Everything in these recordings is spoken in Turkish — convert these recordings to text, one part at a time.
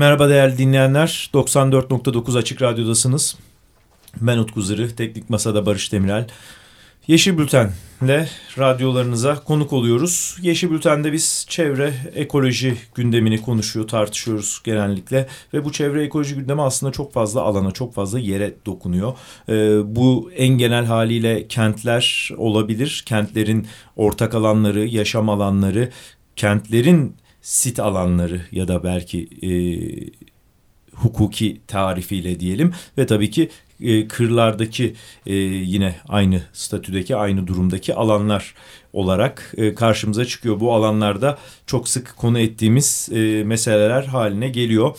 Merhaba değerli dinleyenler. 94.9 Açık Radyo'dasınız. Ben Utku Zırı, Teknik Masa'da Barış Demirel. Yeşil Bülten'le radyolarınıza konuk oluyoruz. Yeşil Bülten'de biz çevre ekoloji gündemini konuşuyor, tartışıyoruz genellikle. Ve bu çevre ekoloji gündemi aslında çok fazla alana, çok fazla yere dokunuyor. Ee, bu en genel haliyle kentler olabilir. Kentlerin ortak alanları, yaşam alanları, kentlerin sit alanları ya da belki e, hukuki tarifiyle diyelim ve tabii ki e, kırlardaki e, yine aynı statüdeki aynı durumdaki alanlar olarak e, karşımıza çıkıyor. Bu alanlarda çok sık konu ettiğimiz e, meseleler haline geliyor.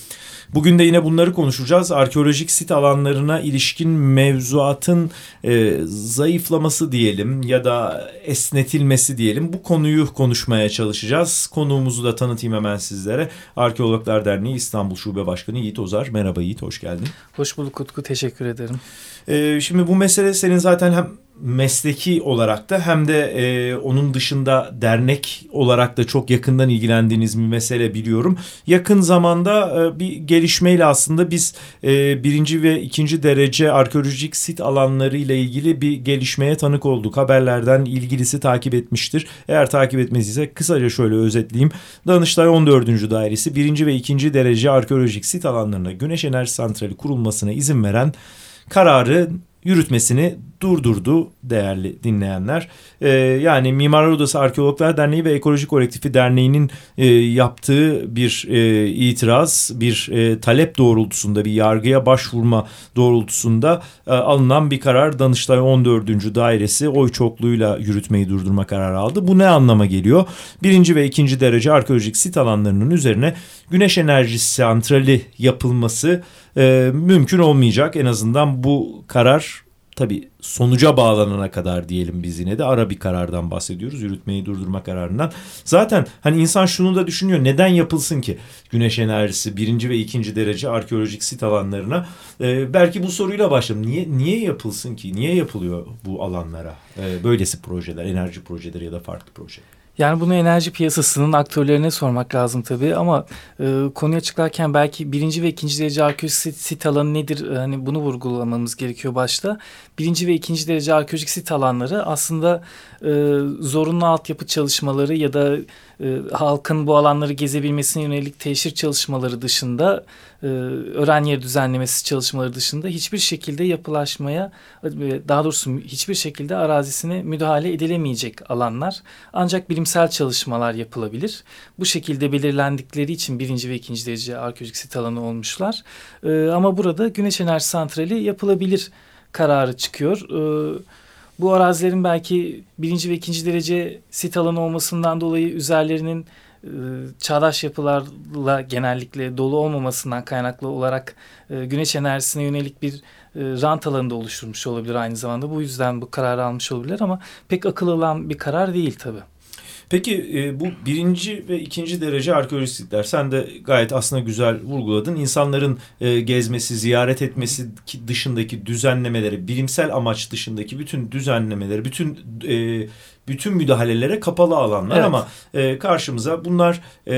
Bugün de yine bunları konuşacağız. Arkeolojik sit alanlarına ilişkin mevzuatın e, zayıflaması diyelim ya da esnetilmesi diyelim. Bu konuyu konuşmaya çalışacağız. Konuğumuzu da tanıtayım hemen sizlere. Arkeologlar Derneği İstanbul Şube Başkanı Yiğit Ozar. Merhaba Yiğit, hoş geldin. Hoş bulduk Utku, teşekkür ederim. Şimdi bu mesele senin zaten hem mesleki olarak da hem de e, onun dışında dernek olarak da çok yakından ilgilendiğiniz bir mesele biliyorum. Yakın zamanda e, bir gelişmeyle aslında biz e, birinci ve ikinci derece arkeolojik sit alanları ile ilgili bir gelişmeye tanık olduk. Haberlerden ilgilisi takip etmiştir. Eğer takip etmediyse kısaca şöyle özetleyeyim. Danıştay 14. Dairesi birinci ve ikinci derece arkeolojik sit alanlarına güneş enerji santrali kurulmasına izin veren kararı yürütmesini durdurdu değerli dinleyenler. Ee, yani Mimarlar Odası Arkeologlar Derneği ve Ekoloji Kolektifi Derneği'nin e, yaptığı bir e, itiraz, bir e, talep doğrultusunda, bir yargıya başvurma doğrultusunda e, alınan bir karar Danıştay 14. Dairesi oy çokluğuyla yürütmeyi durdurma kararı aldı. Bu ne anlama geliyor? Birinci ve ikinci derece arkeolojik sit alanlarının üzerine güneş enerjisi santrali yapılması e, mümkün olmayacak. En azından bu karar tabii sonuca bağlanana kadar diyelim biz yine de ara bir karardan bahsediyoruz. Yürütmeyi durdurma kararından. Zaten hani insan şunu da düşünüyor. Neden yapılsın ki güneş enerjisi birinci ve ikinci derece arkeolojik sit alanlarına? Ee, belki bu soruyla başlayalım. Niye, niye yapılsın ki? Niye yapılıyor bu alanlara? Ee, böylesi projeler, enerji projeleri ya da farklı projeler. Yani bunu enerji piyasasının aktörlerine sormak lazım tabii ama e, konuya açıklarken belki birinci ve ikinci derece arkeolojik sit alanı nedir? E, hani bunu vurgulamamız gerekiyor başta. Birinci ve ikinci derece arkeolojik sit alanları aslında e, zorunlu altyapı çalışmaları ya da e, halkın bu alanları gezebilmesine yönelik teşhir çalışmaları dışında e, öğren yeri düzenlemesi çalışmaları dışında hiçbir şekilde yapılaşmaya e, daha doğrusu hiçbir şekilde arazisine müdahale edilemeyecek alanlar ancak bilimsel çalışmalar yapılabilir. Bu şekilde belirlendikleri için birinci ve ikinci derece arkeolojik sit alanı olmuşlar. E, ama burada güneş enerji santrali yapılabilir kararı çıkıyor. E, bu arazilerin belki birinci ve ikinci derece sit alanı olmasından dolayı üzerlerinin e, çağdaş yapılarla genellikle dolu olmamasından kaynaklı olarak e, güneş enerjisine yönelik bir e, rant alanı da oluşturmuş olabilir aynı zamanda. Bu yüzden bu kararı almış olabilir ama pek akıl alan bir karar değil tabii. Peki e, bu birinci ve ikinci derece arkeolojikler sen de gayet aslında güzel vurguladın. İnsanların e, gezmesi, ziyaret etmesi dışındaki düzenlemeleri, bilimsel amaç dışındaki bütün düzenlemeleri, bütün e, bütün müdahalelere kapalı alanlar evet. ama e, karşımıza bunlar e,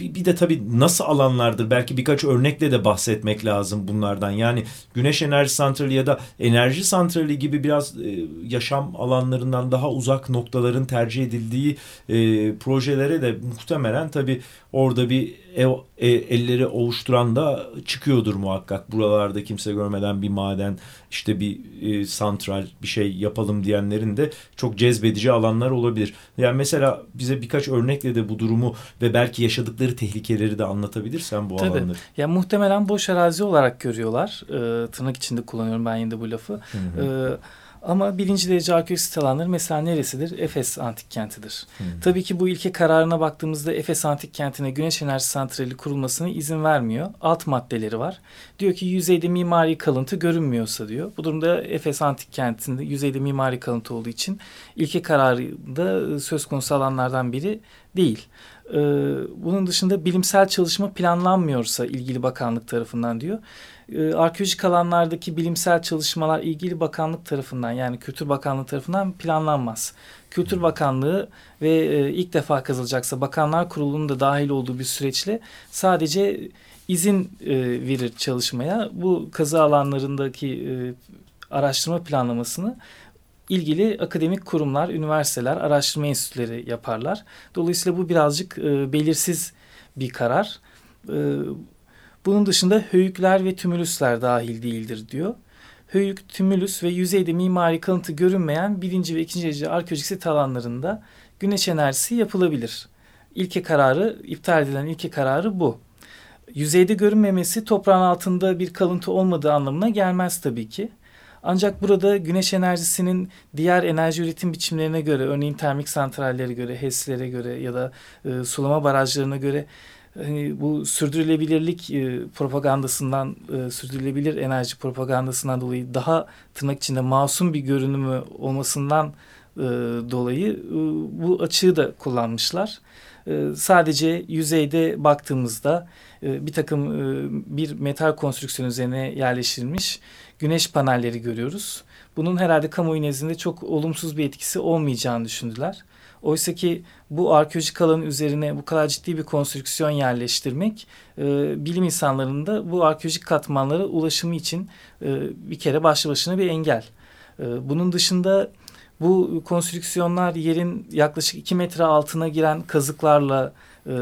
bir, de tabii nasıl alanlardır belki birkaç örnekle de bahsetmek lazım bunlardan. Yani güneş enerji santrali ya da enerji santrali gibi biraz e, yaşam alanlarından daha uzak noktaların tercih edildiği e, projelere de muhtemelen tabii orada bir ev, e, elleri ovuşturan da çıkıyordur muhakkak. Buralarda kimse görmeden bir maden işte bir e, santral bir şey yapalım diyenlerin de çok cezbedici alanlar olabilir. Yani mesela bize birkaç örnekle de bu durumu ve belki yaşadıkları tehlikeleri de anlatabilirsen bu Tabii. alanları. Ya muhtemelen boş arazi olarak görüyorlar. Ee, tırnak içinde kullanıyorum ben yine bu lafı. Hı hı. Ee, ama birinci derece arkeolojik sit alanları mesela neresidir? Efes antik kentidir. Hmm. Tabii ki bu ilke kararına baktığımızda Efes antik kentine güneş enerji santrali kurulmasına izin vermiyor. Alt maddeleri var. Diyor ki yüzeyde mimari kalıntı görünmüyorsa diyor. Bu durumda Efes antik kentinde yüzeyde mimari kalıntı olduğu için ilke kararında söz konusu alanlardan biri değil. E, bunun dışında bilimsel çalışma planlanmıyorsa ilgili bakanlık tarafından diyor. E, arkeolojik alanlardaki bilimsel çalışmalar ilgili bakanlık tarafından yani Kültür Bakanlığı tarafından planlanmaz. Kültür Bakanlığı ve e, ilk defa kazılacaksa Bakanlar Kurulu'nun da dahil olduğu bir süreçle sadece izin e, verir çalışmaya. Bu kazı alanlarındaki e, araştırma planlamasını ilgili akademik kurumlar, üniversiteler, araştırma enstitüleri yaparlar. Dolayısıyla bu birazcık e, belirsiz bir karar. E, bunun dışında höyükler ve tümülüsler dahil değildir diyor. Höyük, tümülüs ve yüzeyde mimari kalıntı görünmeyen birinci ve ikinci derece arkeolojik sit alanlarında güneş enerjisi yapılabilir. İlke kararı, iptal edilen ilke kararı bu. Yüzeyde görünmemesi toprağın altında bir kalıntı olmadığı anlamına gelmez tabii ki. Ancak burada güneş enerjisinin diğer enerji üretim biçimlerine göre, örneğin termik santrallere göre, HES'lere göre ya da e, sulama barajlarına göre hani bu sürdürülebilirlik e, propagandasından, e, sürdürülebilir enerji propagandasından dolayı daha tırnak içinde masum bir görünümü olmasından e, dolayı e, bu açığı da kullanmışlar. E, sadece yüzeyde baktığımızda e, bir takım e, bir metal konstrüksiyon üzerine yerleştirilmiş güneş panelleri görüyoruz. Bunun herhalde kamuoyu nezdinde çok olumsuz bir etkisi olmayacağını düşündüler. Oysa ki bu arkeolojik alanın üzerine bu kadar ciddi bir konstrüksiyon yerleştirmek e, bilim insanlarının da bu arkeolojik katmanlara ulaşımı için e, bir kere başlı başına bir engel. E, bunun dışında bu konstrüksiyonlar yerin yaklaşık 2 metre altına giren kazıklarla e,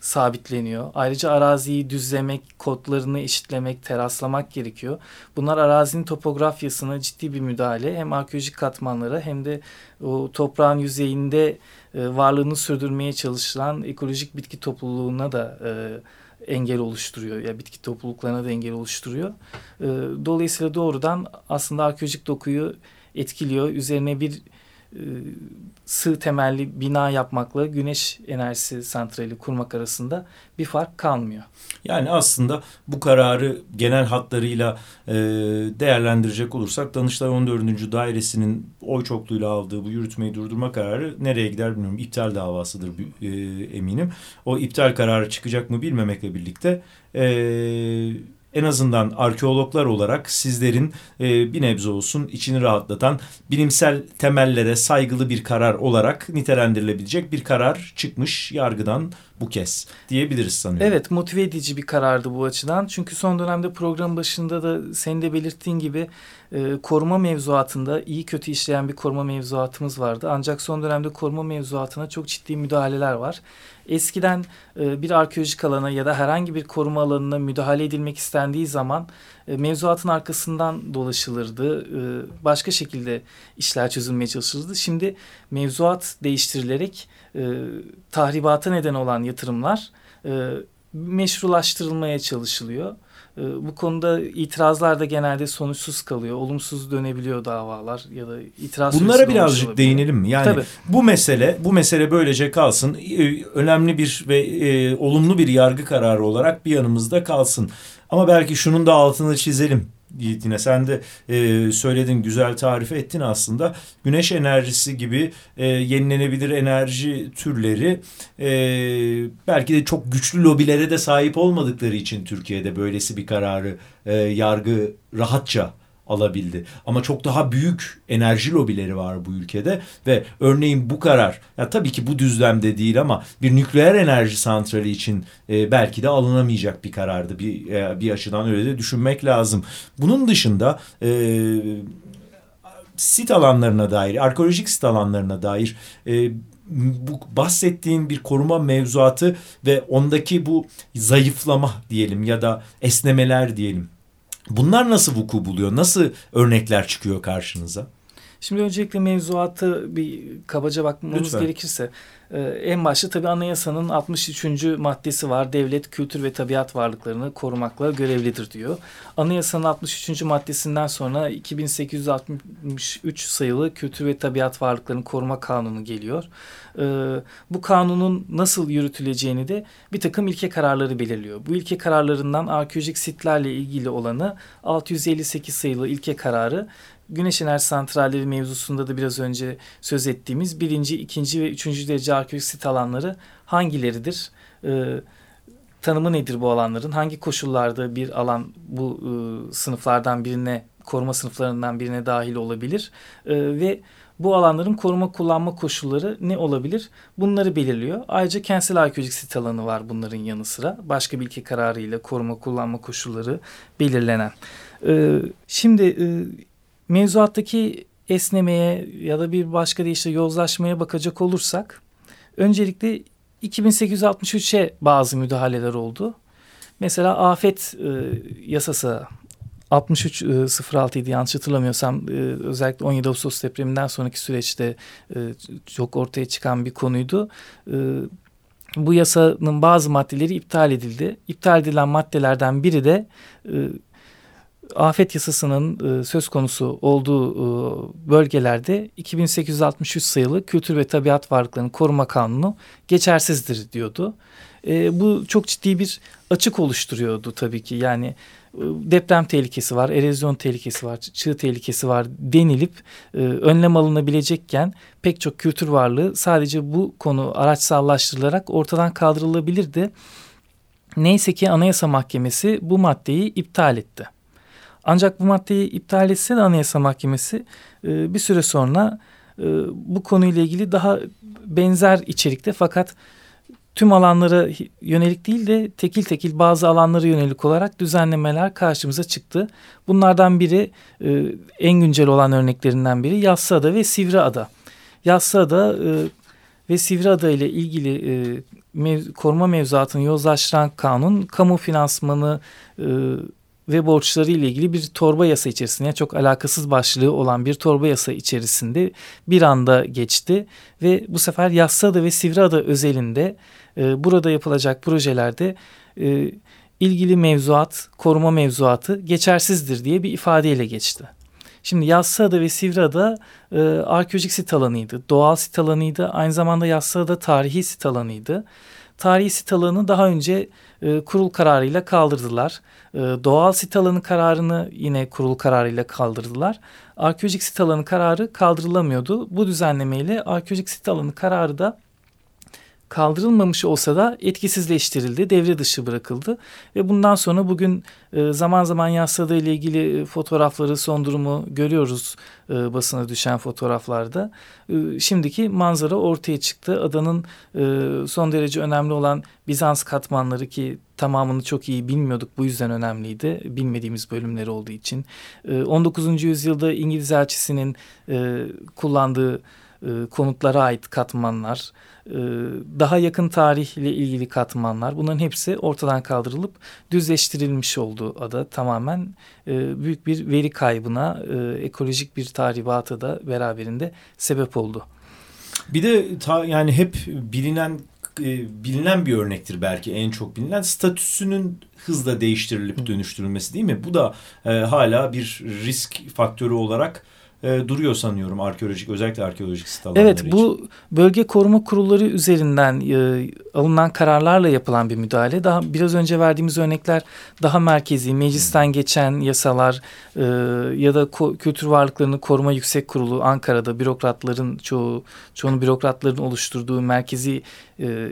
sabitleniyor. Ayrıca araziyi düzlemek, kodlarını eşitlemek, teraslamak gerekiyor. Bunlar arazinin topografyasına ciddi bir müdahale. Hem arkeolojik katmanlara hem de o toprağın yüzeyinde e, varlığını sürdürmeye çalışılan ekolojik bitki topluluğuna da e, engel oluşturuyor. Ya bitki topluluklarına da engel oluşturuyor. E, dolayısıyla doğrudan aslında arkeolojik dokuyu etkiliyor. Üzerine bir sığ temelli bina yapmakla güneş enerjisi santrali kurmak arasında bir fark kalmıyor. Yani aslında bu kararı genel hatlarıyla e, değerlendirecek olursak Danıştay 14. Dairesi'nin oy çokluğuyla aldığı bu yürütmeyi durdurma kararı nereye gider bilmiyorum. İptal davasıdır e, eminim. O iptal kararı çıkacak mı bilmemekle birlikte... E, en azından arkeologlar olarak sizlerin e, bir nebze olsun içini rahatlatan bilimsel temellere saygılı bir karar olarak nitelendirilebilecek bir karar çıkmış yargıdan bu kez diyebiliriz sanıyorum. Evet motive edici bir karardı bu açıdan. Çünkü son dönemde program başında da senin de belirttiğin gibi e, koruma mevzuatında iyi kötü işleyen bir koruma mevzuatımız vardı. Ancak son dönemde koruma mevzuatına çok ciddi müdahaleler var. Eskiden e, bir arkeolojik alana ya da herhangi bir koruma alanına müdahale edilmek istendiği zaman e, mevzuatın arkasından dolaşılırdı. E, başka şekilde işler çözülmeye çalışılırdı. Şimdi mevzuat değiştirilerek e, tahribata neden olan yatırımlar e, meşrulaştırılmaya çalışılıyor. E, bu konuda itirazlar da genelde sonuçsuz kalıyor. Olumsuz dönebiliyor davalar ya da itiraz Bunlara birazcık değinelim mi? Yani Tabii. bu mesele bu mesele böylece kalsın. E, önemli bir ve e, olumlu bir yargı kararı olarak bir yanımızda kalsın. Ama belki şunun da altını çizelim. Yine sen de e, söyledin güzel tarif ettin aslında. Güneş enerjisi gibi e, yenilenebilir enerji türleri e, belki de çok güçlü lobilere de sahip olmadıkları için Türkiye'de böylesi bir kararı e, yargı rahatça alabildi. Ama çok daha büyük enerji lobileri var bu ülkede ve örneğin bu karar ya tabii ki bu düzlemde değil ama bir nükleer enerji santrali için e, belki de alınamayacak bir karardı. Bir e, bir açıdan öyle de düşünmek lazım. Bunun dışında e, sit alanlarına dair, arkeolojik sit alanlarına dair e, bu bahsettiğin bir koruma mevzuatı ve ondaki bu zayıflama diyelim ya da esnemeler diyelim Bunlar nasıl vuku buluyor? Nasıl örnekler çıkıyor karşınıza? Şimdi öncelikle mevzuatı bir kabaca bakmamız Lütfen. gerekirse ee, en başta tabii anayasanın 63. maddesi var. Devlet kültür ve tabiat varlıklarını korumakla görevlidir diyor. Anayasanın 63. maddesinden sonra 2863 sayılı kültür ve tabiat varlıklarını koruma kanunu geliyor. Ee, bu kanunun nasıl yürütüleceğini de bir takım ilke kararları belirliyor. Bu ilke kararlarından arkeolojik sitlerle ilgili olanı 658 sayılı ilke kararı güneş enerji santralleri mevzusunda da biraz önce söz ettiğimiz birinci, ikinci ve üçüncü derece arkeolojik sit alanları hangileridir? E, tanımı nedir bu alanların? Hangi koşullarda bir alan bu e, sınıflardan birine, koruma sınıflarından birine dahil olabilir? E, ve bu alanların koruma kullanma koşulları ne olabilir? Bunları belirliyor. Ayrıca kentsel arkeolojik sit alanı var bunların yanı sıra. Başka ilke kararıyla koruma kullanma koşulları belirlenen. Ee, şimdi e, mevzuattaki esnemeye ya da bir başka deyişle yozlaşmaya bakacak olursak öncelikle 2863'e bazı müdahaleler oldu. Mesela afet e, yasası 63.06 idi yanlış hatırlamıyorsam e, özellikle 17 Ağustos depreminden sonraki süreçte e, çok ortaya çıkan bir konuydu. E, bu yasanın bazı maddeleri iptal edildi. İptal edilen maddelerden biri de afet yasasının söz konusu olduğu bölgelerde 2863 sayılı Kültür ve Tabiat Varlıklarını Koruma Kanunu geçersizdir diyordu. bu çok ciddi bir açık oluşturuyordu tabii ki. Yani deprem tehlikesi var, erozyon tehlikesi var, çığ tehlikesi var denilip e, önlem alınabilecekken pek çok kültür varlığı sadece bu konu araçsallaştırılarak ortadan kaldırılabilirdi. Neyse ki Anayasa Mahkemesi bu maddeyi iptal etti. Ancak bu maddeyi iptal etse de Anayasa Mahkemesi e, bir süre sonra e, bu konuyla ilgili daha benzer içerikte fakat tüm alanlara yönelik değil de tekil tekil bazı alanlara yönelik olarak düzenlemeler karşımıza çıktı. Bunlardan biri e, en güncel olan örneklerinden biri Yassıada ve Sivriada. Yassıada e, ve Sivriada ile ilgili e, mev, koruma mevzuatını yozlaştıran kanun kamu finansmanı e, ve borçları ile ilgili bir torba yasa içerisinde yani çok alakasız başlığı olan bir torba yasa içerisinde bir anda geçti ve bu sefer Yassıada ve Sivriada özelinde e, burada yapılacak projelerde e, ilgili mevzuat, koruma mevzuatı geçersizdir diye bir ifadeyle geçti. Şimdi Yassıada ve Sivriada e, arkeolojik sit alanıydı, doğal sit alanıydı, aynı zamanda Yassıada tarihi sit alanıydı. Tarihi sit alanı daha önce e, kurul kararıyla kaldırdılar. E, doğal sit alanı kararını yine kurul kararıyla kaldırdılar. Arkeolojik sit alanı kararı kaldırılamıyordu. Bu düzenlemeyle arkeolojik sit alanı kararı da kaldırılmamış olsa da etkisizleştirildi, devre dışı bırakıldı ve bundan sonra bugün e, zaman zaman yasladığı ile ilgili e, fotoğrafları, son durumu görüyoruz e, basına düşen fotoğraflarda. Şimdiki manzara ortaya çıktı. Adanın son derece önemli olan Bizans katmanları ki tamamını çok iyi bilmiyorduk bu yüzden önemliydi bilmediğimiz bölümleri olduğu için 19. yüzyılda İngiliz elçisinin kullandığı konutlara ait katmanlar e, daha yakın tarihle ilgili katmanlar bunların hepsi ortadan kaldırılıp düzleştirilmiş oldu ada tamamen e, büyük bir veri kaybına e, ekolojik bir tahribata da beraberinde sebep oldu. Bir de ta, yani hep bilinen bilinen bir örnektir belki en çok bilinen statüsünün hızla değiştirilip dönüştürülmesi değil mi? Bu da e, hala bir risk faktörü olarak e, duruyor sanıyorum arkeolojik özellikle arkeolojik sit Evet için. bu bölge koruma kurulları üzerinden e, alınan kararlarla yapılan bir müdahale. Daha biraz önce verdiğimiz örnekler daha merkezi meclisten hmm. geçen yasalar e, ya da kültür varlıklarını koruma yüksek kurulu Ankara'da bürokratların çoğu çoğunu bürokratların oluşturduğu merkezi e,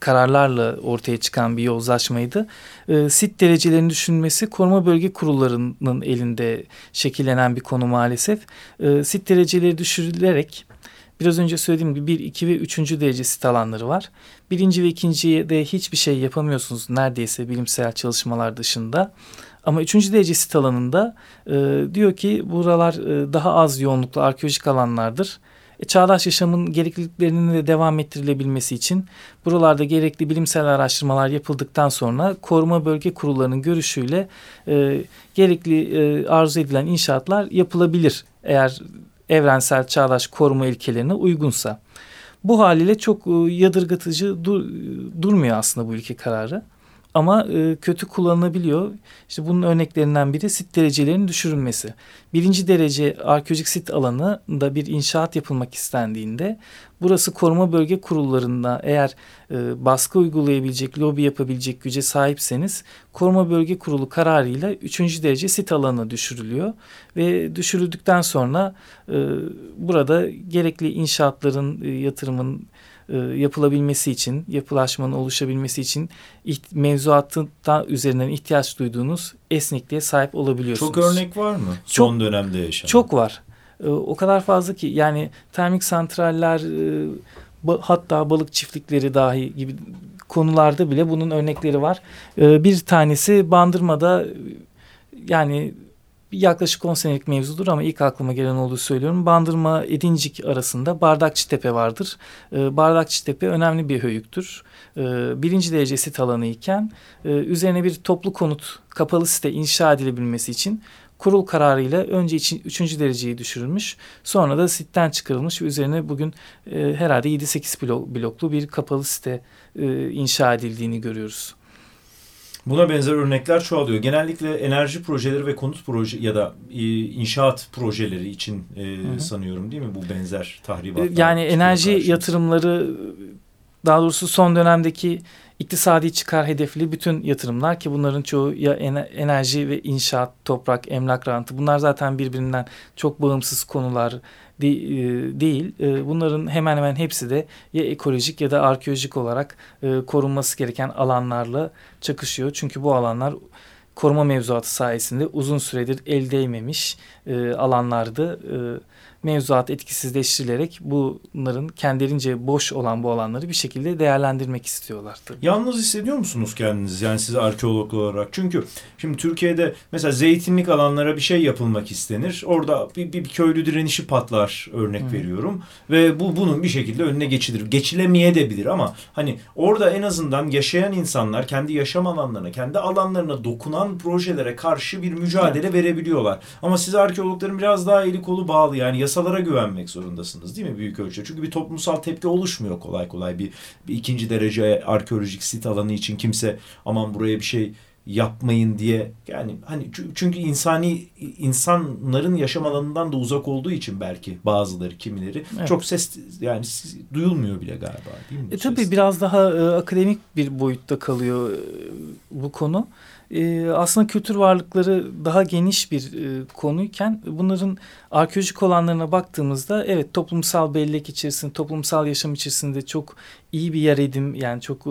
kararlarla ortaya çıkan bir yozlaşmaydı. E, sit derecelerini düşünmesi koruma bölge kurullarının elinde şekillenen bir konu maalesef. E, sit dereceleri düşürülerek biraz önce söylediğim gibi bir, iki ve üçüncü derece sit alanları var. Birinci ve ikinciye de hiçbir şey yapamıyorsunuz neredeyse bilimsel çalışmalar dışında. Ama üçüncü derece sit alanında e, diyor ki buralar e, daha az yoğunluklu arkeolojik alanlardır e, çağdaş yaşamın gerekliliklerinin de devam ettirilebilmesi için buralarda gerekli bilimsel araştırmalar yapıldıktan sonra koruma bölge kurullarının görüşüyle e, gerekli e, arzu edilen inşaatlar yapılabilir eğer evrensel çağdaş koruma ilkelerine uygunsa. Bu haliyle çok e, yadırgatıcı dur, durmuyor aslında bu ülke kararı. Ama e, kötü kullanılabiliyor. İşte bunun örneklerinden biri sit derecelerinin düşürülmesi. Birinci derece arkeolojik sit alanında bir inşaat yapılmak istendiğinde burası koruma bölge kurullarında eğer e, baskı uygulayabilecek, lobi yapabilecek güce sahipseniz koruma bölge kurulu kararıyla üçüncü derece sit alanı düşürülüyor ve düşürüldükten sonra e, burada gerekli inşaatların, e, yatırımın e, yapılabilmesi için, yapılaşmanın oluşabilmesi için mevzuatın üzerinden ihtiyaç duyduğunuz esnekliğe sahip olabiliyorsunuz. Çok örnek var mı çok, son dönemde yaşanan? Çok var. E, o kadar fazla ki yani termik santraller e, hatta balık çiftlikleri dahi gibi konularda bile bunun örnekleri var. Bir tanesi Bandırma'da yani yaklaşık 10 senelik mevzudur ama ilk aklıma gelen olduğu söylüyorum. Bandırma Edincik arasında Bardakçı Tepe vardır. E, Bardakçı Tepe önemli bir höyüktür. E, birinci derece sit alanı iken e, üzerine bir toplu konut kapalı site inşa edilebilmesi için kurul kararıyla önce için üçüncü dereceyi düşürülmüş. Sonra da sitten çıkarılmış ve üzerine bugün e, herhalde 7-8 blok, bloklu bir kapalı site e, inşa edildiğini görüyoruz. Buna benzer örnekler çoğalıyor. Genellikle enerji projeleri ve konut proje ya da e, inşaat projeleri için e, hı hı. sanıyorum değil mi bu benzer tahribatlar? Yani enerji karşımıza. yatırımları daha doğrusu son dönemdeki iktisadi çıkar hedefli bütün yatırımlar ki bunların çoğu ya enerji ve inşaat, toprak, emlak rantı bunlar zaten birbirinden çok bağımsız konular de, e, değil. E, bunların hemen hemen hepsi de ya ekolojik ya da arkeolojik olarak e, korunması gereken alanlarla çakışıyor. Çünkü bu alanlar koruma mevzuatı sayesinde uzun süredir el değmemiş e, alanlardı. E, mevzuat etkisizleştirilerek bunların kendilerince boş olan bu alanları bir şekilde değerlendirmek istiyorlar. Tabii. Yalnız hissediyor musunuz kendiniz yani siz arkeolog olarak? Çünkü şimdi Türkiye'de mesela zeytinlik alanlara bir şey yapılmak istenir. Orada bir, bir, bir köylü direnişi patlar örnek Hı. veriyorum. Ve bu bunun bir şekilde önüne geçilir. Geçilemeye de bilir ama hani orada en azından yaşayan insanlar kendi yaşam alanlarına, kendi alanlarına dokunan projelere karşı bir mücadele Hı. verebiliyorlar. Ama siz arkeologların biraz daha eli kolu bağlı yani yasa yasalara güvenmek zorundasınız değil mi büyük ölçüde? Çünkü bir toplumsal tepki oluşmuyor kolay kolay. Bir, bir ikinci derece arkeolojik sit alanı için kimse aman buraya bir şey yapmayın diye yani hani çünkü insani insanların yaşam alanından da uzak olduğu için belki bazıları kimileri evet. çok ses yani duyulmuyor bile galiba değil mi? E, tabii biraz daha e, akademik bir boyutta kalıyor e, bu konu e, aslında kültür varlıkları daha geniş bir e, konuyken bunların arkeolojik olanlarına baktığımızda evet toplumsal bellek içerisinde, toplumsal yaşam içerisinde çok iyi bir yer edim yani çok e,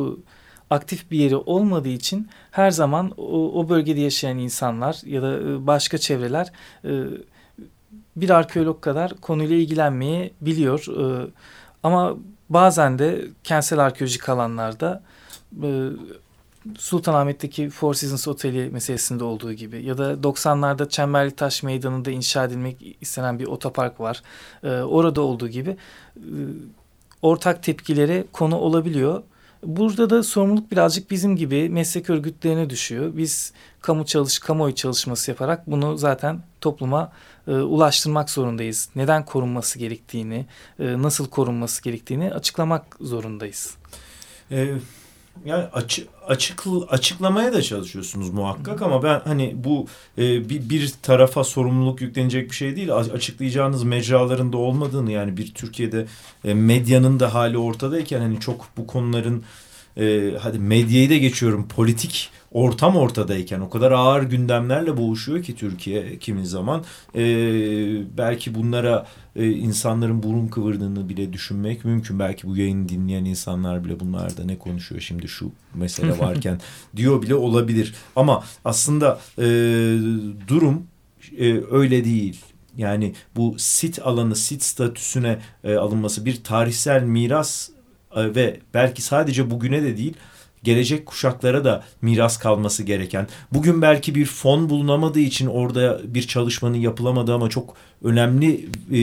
aktif bir yeri olmadığı için her zaman o, o bölgede yaşayan insanlar ya da e, başka çevreler e, bir arkeolog kadar konuyla ilgilenmeyi biliyor. E, ama bazen de kentsel arkeolojik alanlarda e, Sultanahmet'teki Four Seasons Oteli meselesinde olduğu gibi ya da 90'larda Çemberli Taş Meydanı'nda inşa edilmek istenen bir otopark var. Ee, orada olduğu gibi e, ortak tepkilere konu olabiliyor. Burada da sorumluluk birazcık bizim gibi meslek örgütlerine düşüyor. Biz kamu çalış, kamuoyu çalışması yaparak bunu zaten topluma e, ulaştırmak zorundayız. Neden korunması gerektiğini, e, nasıl korunması gerektiğini açıklamak zorundayız. Evet yani açı, açık açıklamaya da çalışıyorsunuz muhakkak ama ben hani bu e, bir, bir tarafa sorumluluk yüklenecek bir şey değil. Açıklayacağınız mecraların da olmadığını yani bir Türkiye'de e, medyanın da hali ortadayken hani çok bu konuların e, hadi medyayı da geçiyorum politik ortam ortadayken o kadar ağır gündemlerle boğuşuyor ki Türkiye kimi zaman e, belki bunlara e, insanların burun kıvırdığını bile düşünmek mümkün. Belki bu yayını dinleyen insanlar bile bunlarda ne konuşuyor şimdi şu mesele varken diyor bile olabilir. Ama aslında e, durum e, öyle değil. Yani bu sit alanı, sit statüsüne e, alınması bir tarihsel miras e, ve belki sadece bugüne de değil gelecek kuşaklara da miras kalması gereken, bugün belki bir fon bulunamadığı için orada bir çalışmanın yapılamadığı ama çok önemli e,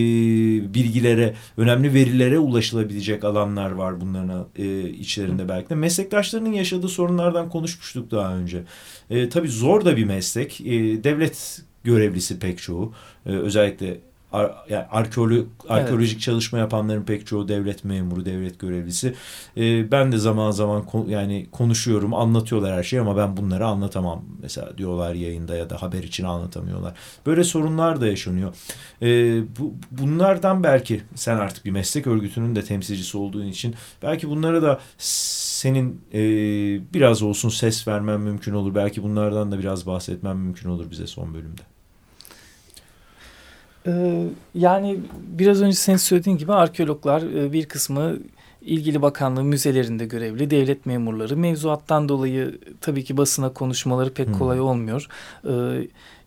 bilgilere, önemli verilere ulaşılabilecek alanlar var bunların e, içlerinde belki de. Meslektaşlarının yaşadığı sorunlardan konuşmuştuk daha önce. E, tabii zor da bir meslek. E, devlet görevlisi pek çoğu. E, özellikle ar, yani arkeolog, arkeolojik evet. çalışma yapanların pek çoğu devlet memuru, devlet görevlisi. E, ben de zaman zaman kon, yani konuşuyorum, anlatıyorlar her şeyi ama ben bunları anlatamam. Mesela diyorlar yayında ya da haber için anlatamıyorlar. Böyle sorunlar da yaşanıyor. E, bu, bunlardan belki sen artık bir meslek örgütünün de temsilcisi olduğun için belki bunlara da senin e, biraz olsun ses vermen mümkün olur. Belki bunlardan da biraz bahsetmen mümkün olur bize son bölümde. Ee, yani biraz önce senin söylediğin gibi arkeologlar e, bir kısmı ilgili bakanlığın müzelerinde görevli devlet memurları mevzuattan dolayı tabii ki basına konuşmaları pek hmm. kolay olmuyor. Ee,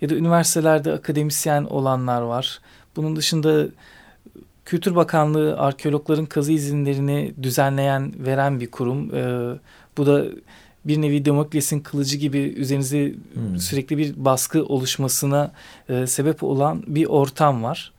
ya da üniversitelerde akademisyen olanlar var. Bunun dışında Kültür Bakanlığı arkeologların kazı izinlerini düzenleyen, veren bir kurum. Ee, bu da bir nevi Demokles'in kılıcı gibi üzerinize hmm. sürekli bir baskı oluşmasına e, sebep olan bir ortam var.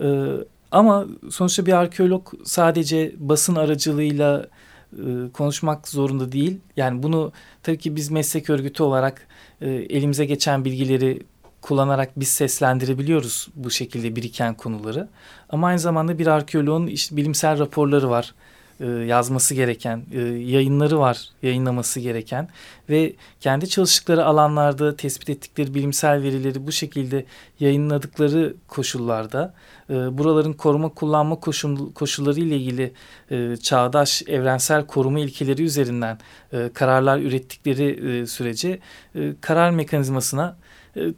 E, ama sonuçta bir arkeolog sadece basın aracılığıyla e, konuşmak zorunda değil. Yani bunu tabii ki biz meslek örgütü olarak e, elimize geçen bilgileri kullanarak biz seslendirebiliyoruz bu şekilde biriken konuları. Ama aynı zamanda bir arkeoloğun işte bilimsel raporları var e, yazması gereken, e, yayınları var yayınlaması gereken ve kendi çalıştıkları alanlarda tespit ettikleri bilimsel verileri bu şekilde yayınladıkları koşullarda e, buraların koruma kullanma koşul, koşulları ile ilgili çağdaş evrensel koruma ilkeleri üzerinden kararlar ürettikleri sürece karar mekanizmasına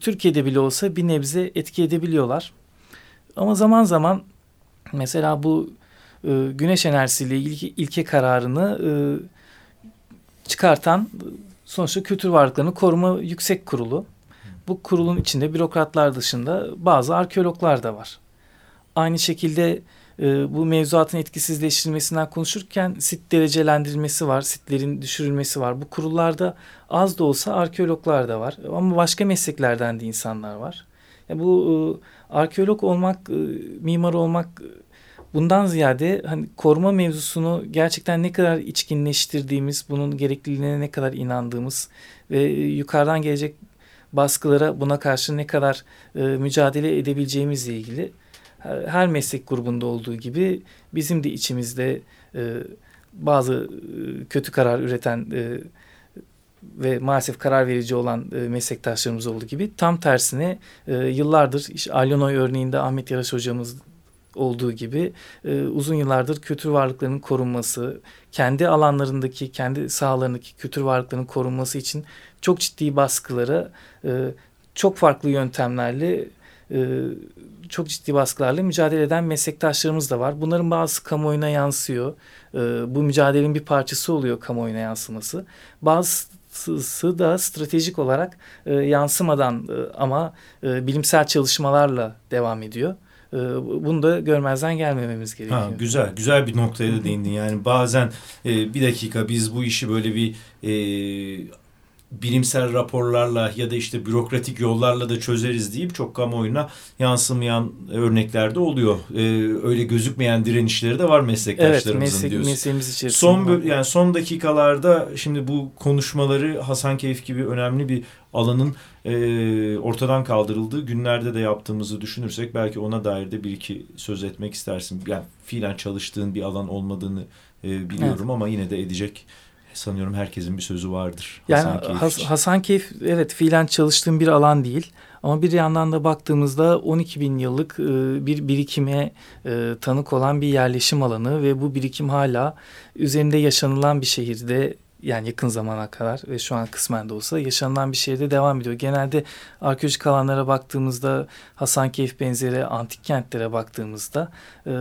Türkiye'de bile olsa bir nebze etki edebiliyorlar. Ama zaman zaman mesela bu e, güneş enerjisiyle ilgili ilke kararını e, çıkartan sonuçta kültür varlıklarını koruma yüksek kurulu. Bu kurulun içinde bürokratlar dışında bazı arkeologlar da var. Aynı şekilde e, bu mevzuatın etkisizleştirilmesinden konuşurken sit derecelendirilmesi var, sitlerin düşürülmesi var. Bu kurullarda az da olsa arkeologlar da var ama başka mesleklerden de insanlar var. Bu arkeolog olmak, mimar olmak bundan ziyade hani koruma mevzusunu gerçekten ne kadar içkinleştirdiğimiz, bunun gerekliliğine ne kadar inandığımız ve yukarıdan gelecek baskılara buna karşı ne kadar e, mücadele edebileceğimizle ilgili her, meslek grubunda olduğu gibi bizim de içimizde e, bazı e, kötü karar üreten e, ve maalesef karar verici olan e, meslektaşlarımız olduğu gibi tam tersine e, yıllardır işte Alyonoy örneğinde Ahmet Yaraş hocamız olduğu gibi e, uzun yıllardır kültür varlıklarının korunması, kendi alanlarındaki, kendi sahalarındaki kültür varlıklarının korunması için çok ciddi baskılara, e, çok farklı yöntemlerle, e, çok ciddi baskılarla mücadele eden meslektaşlarımız da var. Bunların bazısı kamuoyuna yansıyor. E, bu mücadelenin bir parçası oluyor kamuoyuna yansıması. Bazısı da stratejik olarak e, yansımadan e, ama e, bilimsel çalışmalarla devam ediyor. Ee, bunu da görmezden gelmememiz gerekiyor. Ha, güzel, güzel bir noktaya da değindin. Yani bazen e, bir dakika biz bu işi böyle bir e, bilimsel raporlarla ya da işte bürokratik yollarla da çözeriz deyip çok kamuoyuna yansımayan örneklerde oluyor. Ee, öyle gözükmeyen direnişleri de var meslektaşlarımızın evet, meslek, diyorsun. Mesleğimiz içerisinde. Son yani son dakikalarda şimdi bu konuşmaları Hasan Keyif gibi önemli bir alanın e, ortadan kaldırıldığı günlerde de yaptığımızı düşünürsek belki ona dair de bir iki söz etmek istersin. Yani fiilen çalıştığın bir alan olmadığını e, biliyorum evet. ama yine de edecek sanıyorum herkesin bir sözü vardır. Yani Hasan Keyif, Has, Hasan Keyif evet fiilen çalıştığım bir alan değil. Ama bir yandan da baktığımızda 12 bin yıllık e, bir birikime e, tanık olan bir yerleşim alanı ve bu birikim hala üzerinde yaşanılan bir şehirde yani yakın zamana kadar ve şu an kısmen de olsa yaşanılan bir şehirde devam ediyor. Genelde arkeolojik alanlara baktığımızda Hasankeyf benzeri antik kentlere baktığımızda e,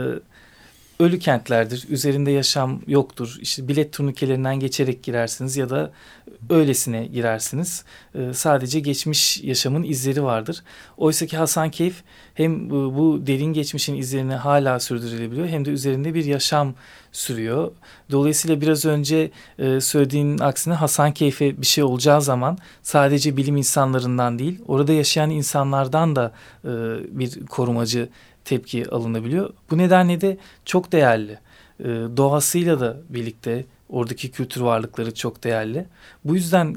ölü kentlerdir. Üzerinde yaşam yoktur. İşte bilet turnikelerinden geçerek girersiniz ya da öylesine girersiniz. E, sadece geçmiş yaşamın izleri vardır. Oysa ki Hasankeyf hem bu, derin geçmişin izlerini hala sürdürülebiliyor hem de üzerinde bir yaşam sürüyor. Dolayısıyla biraz önce e, söylediğin aksine Hasankeyf'e bir şey olacağı zaman sadece bilim insanlarından değil orada yaşayan insanlardan da e, bir korumacı tepki alınabiliyor. Bu nedenle de çok değerli. E, doğasıyla da birlikte Oradaki kültür varlıkları çok değerli. Bu yüzden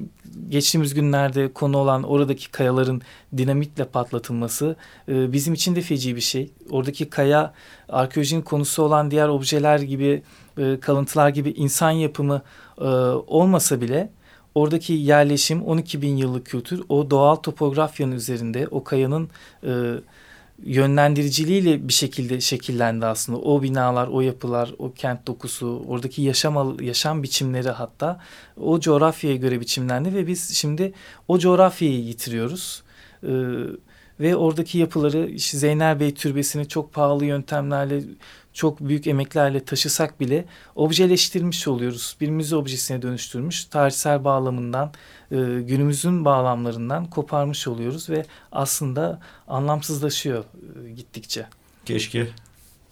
geçtiğimiz günlerde konu olan oradaki kayaların dinamitle patlatılması e, bizim için de feci bir şey. Oradaki kaya arkeolojinin konusu olan diğer objeler gibi, e, kalıntılar gibi insan yapımı e, olmasa bile oradaki yerleşim 12 bin yıllık kültür o doğal topografyanın üzerinde o kayanın e, yönlendiriciliğiyle bir şekilde şekillendi aslında. O binalar, o yapılar, o kent dokusu, oradaki yaşam yaşam biçimleri hatta o coğrafyaya göre biçimlendi ve biz şimdi o coğrafyayı yitiriyoruz. Ee, ve oradaki yapıları işte Zeynel Bey Türbesi'ni çok pahalı yöntemlerle çok büyük emeklerle taşısak bile objeleştirmiş oluyoruz. Bir müze objesine dönüştürmüş, tarihsel bağlamından, e, günümüzün bağlamlarından koparmış oluyoruz ve aslında anlamsızlaşıyor e, gittikçe. Keşke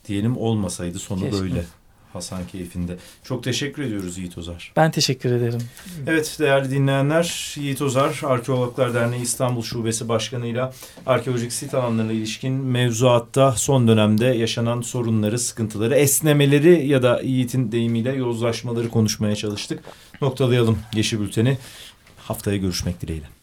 diyelim olmasaydı sonu Keşke. böyle. Hasan Keyfinde. Çok teşekkür ediyoruz Yiğit Ozar. Ben teşekkür ederim. Evet değerli dinleyenler Yiğit Ozar Arkeologlar Derneği İstanbul Şubesi Başkanı'yla arkeolojik sit alanlarına ilişkin mevzuatta son dönemde yaşanan sorunları, sıkıntıları, esnemeleri ya da Yiğit'in deyimiyle yozlaşmaları konuşmaya çalıştık. Noktalayalım Yeşil Bülten'i. Haftaya görüşmek dileğiyle.